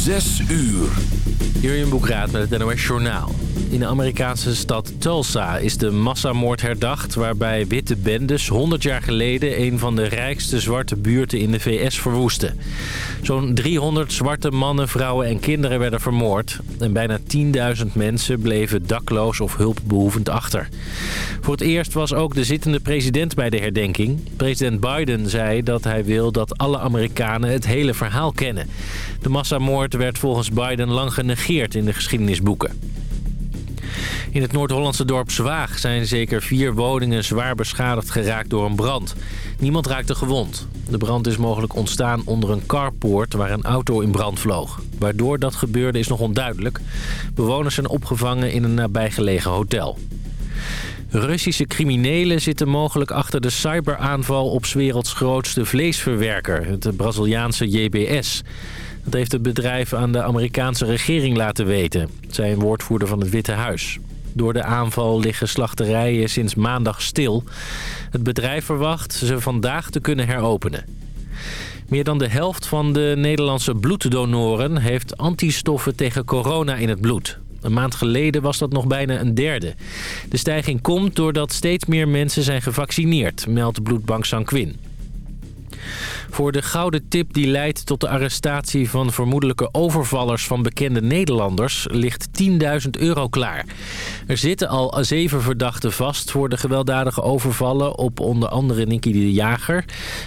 Zes uur. Jurjen Boekraat met het NOS Journaal. In de Amerikaanse stad Tulsa is de massamoord herdacht... waarbij witte bendes 100 jaar geleden... een van de rijkste zwarte buurten in de VS verwoesten. Zo'n 300 zwarte mannen, vrouwen en kinderen werden vermoord... en bijna 10.000 mensen bleven dakloos of hulpbehoevend achter. Voor het eerst was ook de zittende president bij de herdenking. President Biden zei dat hij wil dat alle Amerikanen het hele verhaal kennen. De massamoord werd volgens Biden lang genegeerd in de geschiedenisboeken. In het Noord-Hollandse dorp Zwaag zijn zeker vier woningen zwaar beschadigd geraakt door een brand. Niemand raakte gewond. De brand is mogelijk ontstaan onder een carport waar een auto in brand vloog. Waardoor dat gebeurde is nog onduidelijk. Bewoners zijn opgevangen in een nabijgelegen hotel. Russische criminelen zitten mogelijk achter de cyberaanval op 's werelds grootste vleesverwerker, het Braziliaanse JBS. Dat heeft het bedrijf aan de Amerikaanse regering laten weten, zei een woordvoerder van het Witte Huis. Door de aanval liggen slachterijen sinds maandag stil. Het bedrijf verwacht ze vandaag te kunnen heropenen. Meer dan de helft van de Nederlandse bloeddonoren heeft antistoffen tegen corona in het bloed. Een maand geleden was dat nog bijna een derde. De stijging komt doordat steeds meer mensen zijn gevaccineerd, meldt bloedbank Sanquin. Voor de gouden tip die leidt tot de arrestatie van vermoedelijke overvallers van bekende Nederlanders ligt 10.000 euro klaar. Er zitten al zeven verdachten vast voor de gewelddadige overvallen op onder andere Nicky de Jager.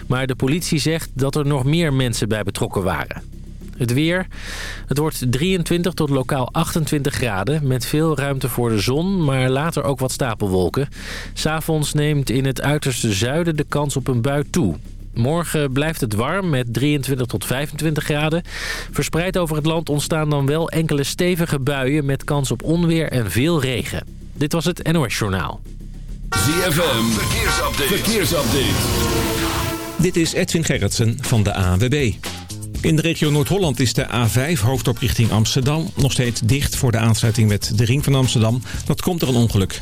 Maar de politie zegt dat er nog meer mensen bij betrokken waren. Het weer. Het wordt 23 tot lokaal 28 graden met veel ruimte voor de zon, maar later ook wat stapelwolken. S'avonds neemt in het uiterste zuiden de kans op een bui toe. Morgen blijft het warm met 23 tot 25 graden. Verspreid over het land ontstaan dan wel enkele stevige buien... met kans op onweer en veel regen. Dit was het NOS Journaal. ZFM, verkeersupdate. verkeersupdate. Dit is Edwin Gerritsen van de ANWB. In de regio Noord-Holland is de A5 hoofdop richting Amsterdam... nog steeds dicht voor de aansluiting met de ring van Amsterdam. Dat komt er een ongeluk.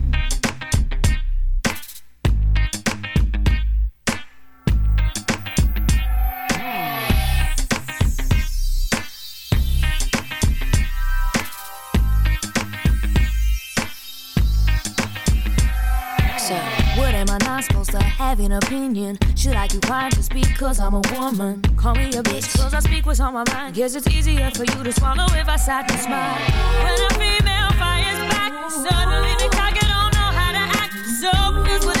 have an opinion? Should I keep quiet just because I'm a woman? Call me a bitch cause I speak what's on my mind. Guess it's easier for you to swallow if I sat and smile. When a female fires back, suddenly the target don't know how to act. So is what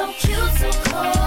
so cute, so close.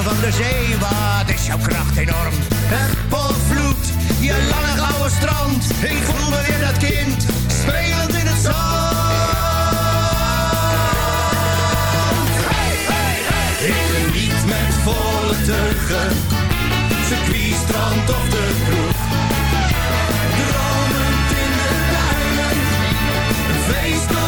van de zee, wat is jouw kracht enorm? Het je lange gouden strand, ik voel me weer dat kind, spelend in het zand. Hey, hey, hey. Ik geniet met volle teuggen. circuit, strand of de kroeg. Dromend in de duinen, een feest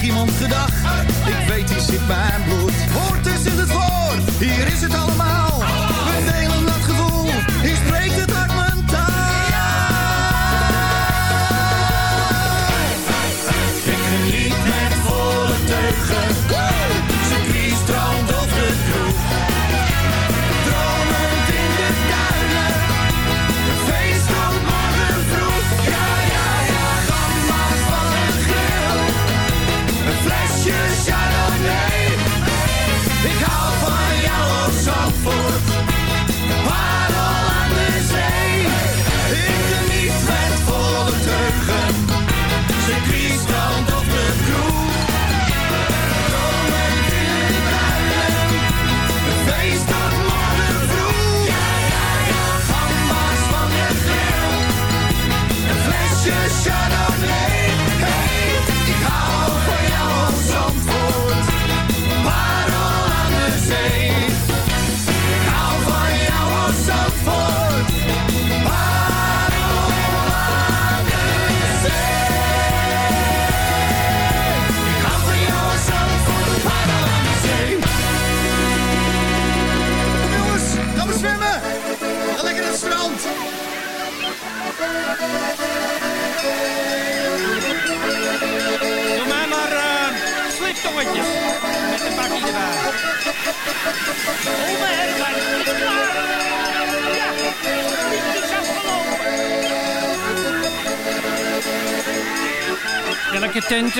erg iemand gedacht. Ik weet, die zit bij mijn bloed. Hoort is in het woord, hier is het allemaal.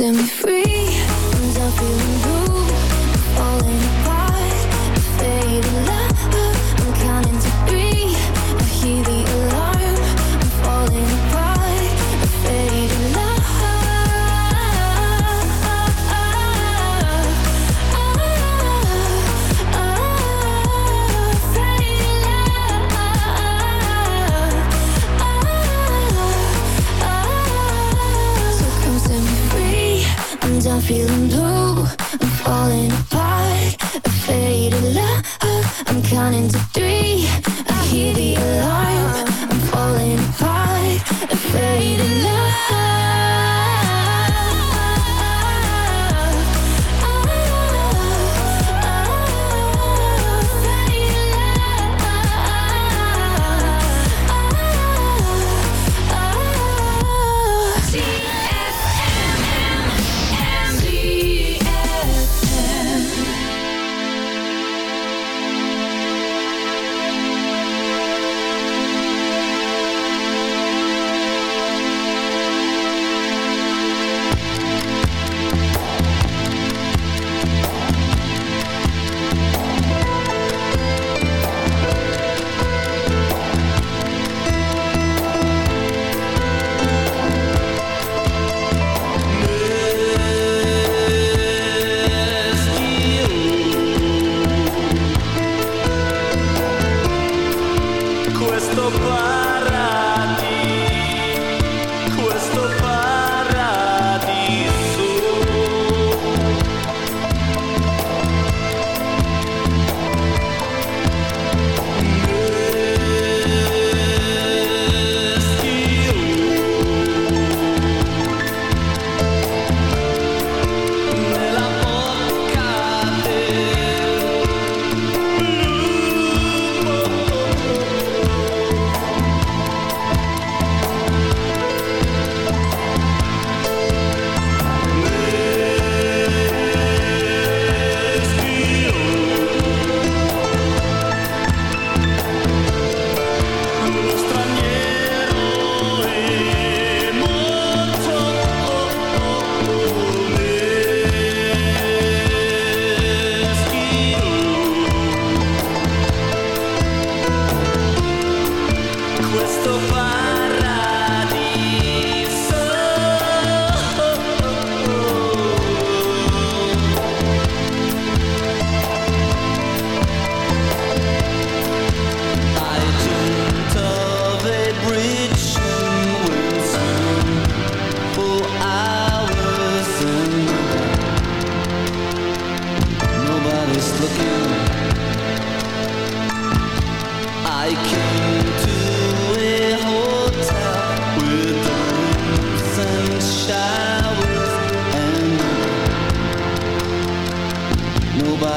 Set me free.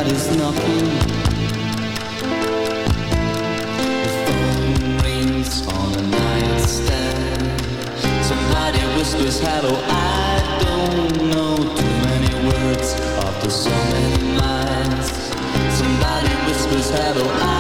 that is nothing. The phone rings on a nightstand. Somebody whispers hello. I don't know too many words after so many miles. Somebody whispers hello. I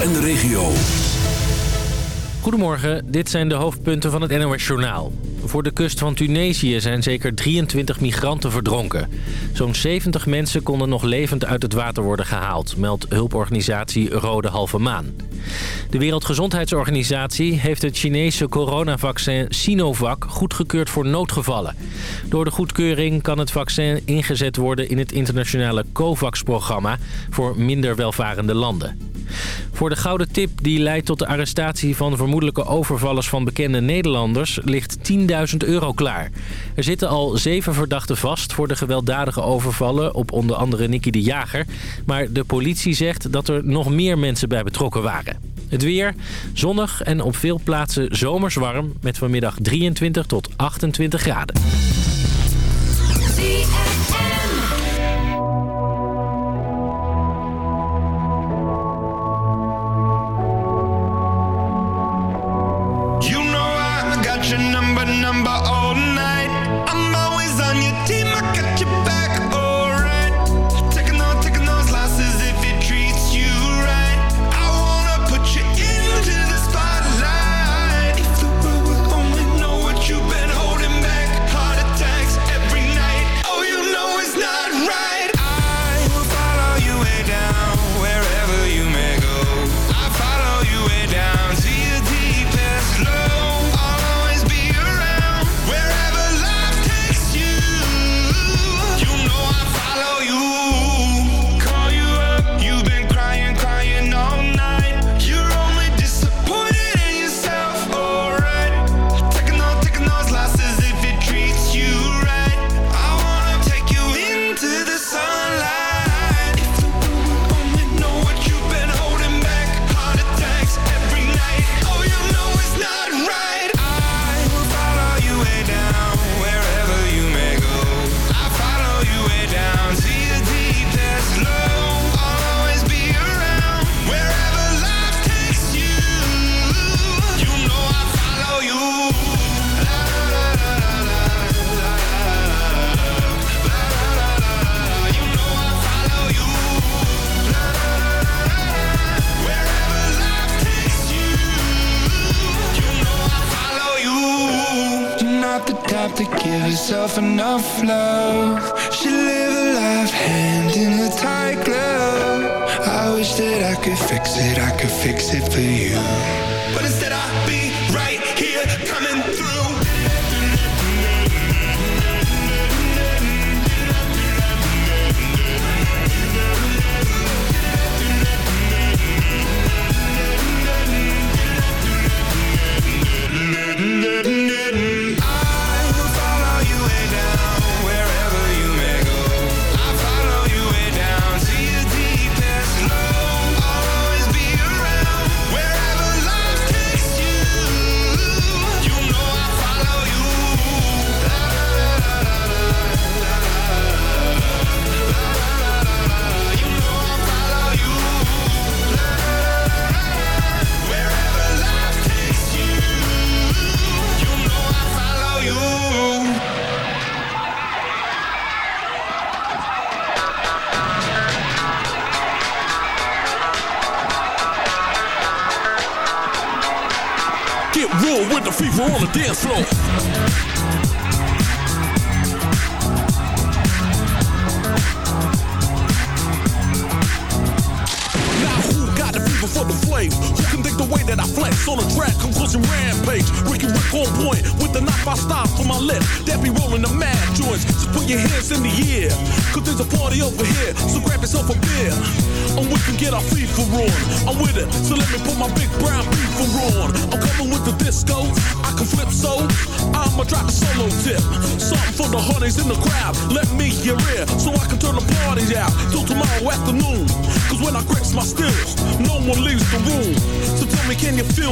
En de regio. Goedemorgen, dit zijn de hoofdpunten van het NOS Journaal. Voor de kust van Tunesië zijn zeker 23 migranten verdronken. Zo'n 70 mensen konden nog levend uit het water worden gehaald... meldt hulporganisatie Rode Halve Maan. De Wereldgezondheidsorganisatie heeft het Chinese coronavaccin Sinovac... goedgekeurd voor noodgevallen. Door de goedkeuring kan het vaccin ingezet worden... in het internationale COVAX-programma voor minder welvarende landen. Voor de gouden tip die leidt tot de arrestatie van vermoedelijke overvallers van bekende Nederlanders ligt 10.000 euro klaar. Er zitten al zeven verdachten vast voor de gewelddadige overvallen op onder andere Nicky de Jager. Maar de politie zegt dat er nog meer mensen bij betrokken waren. Het weer, zonnig en op veel plaatsen zomers warm met vanmiddag 23 tot 28 graden.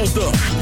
older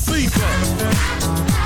FIFA.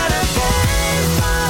gotta dance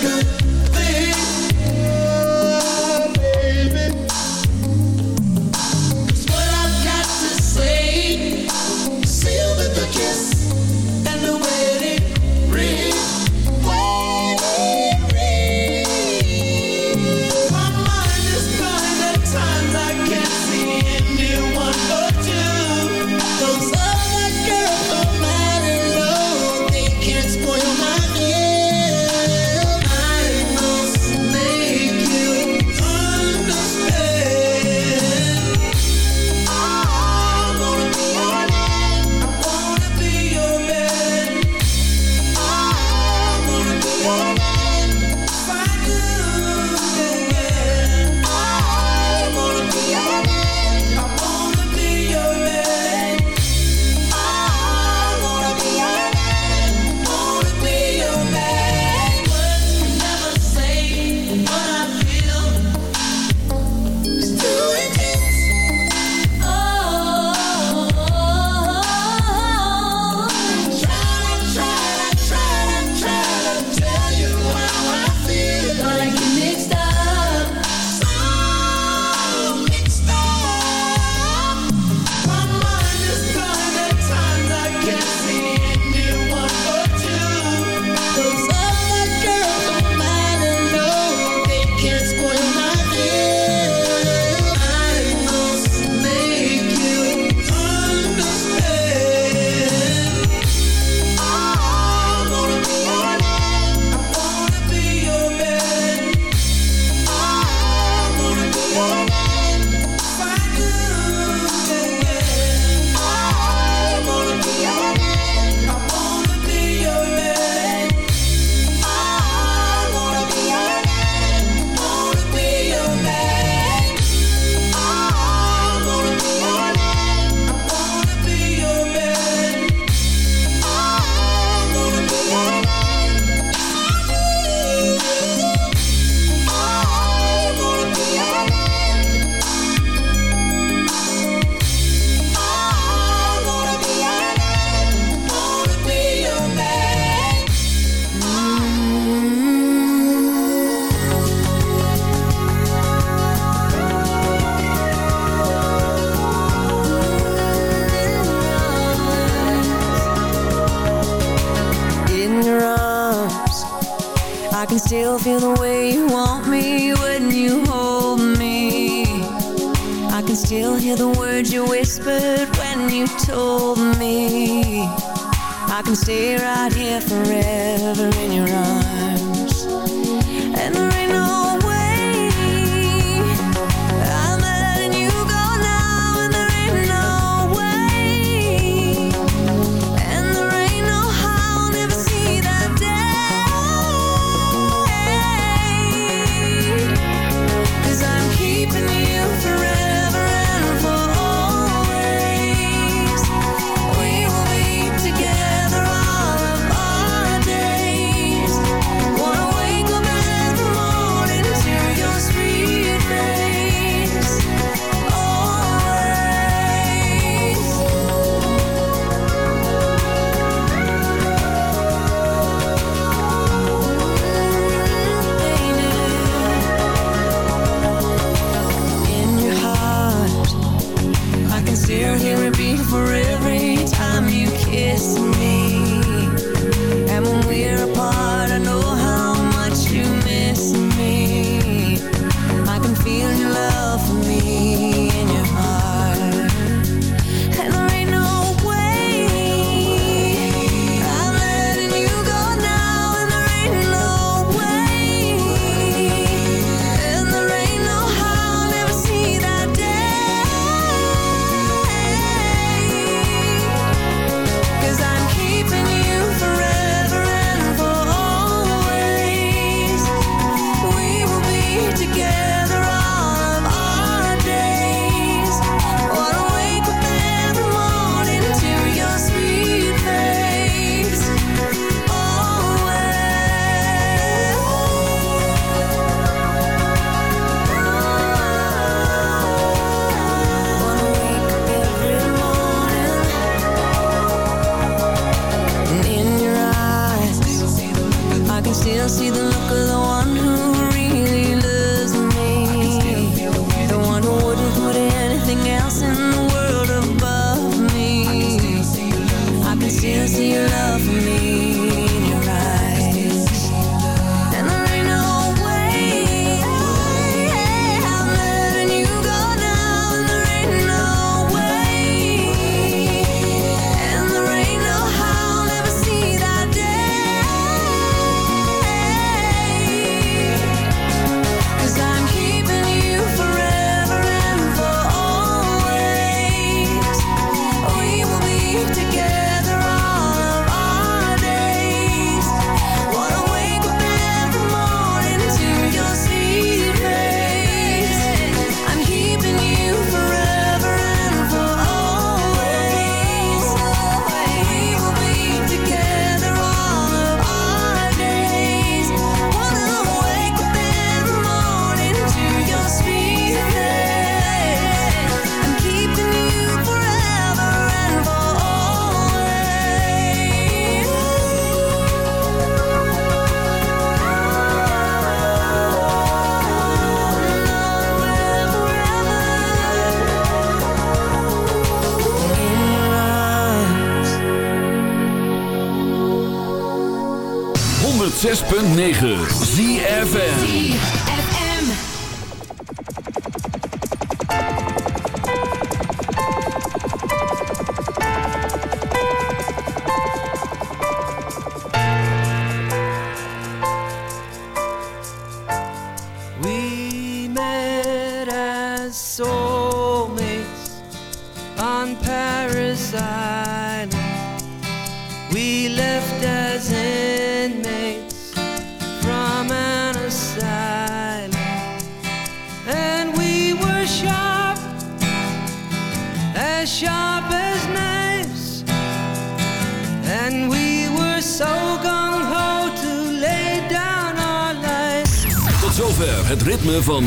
good.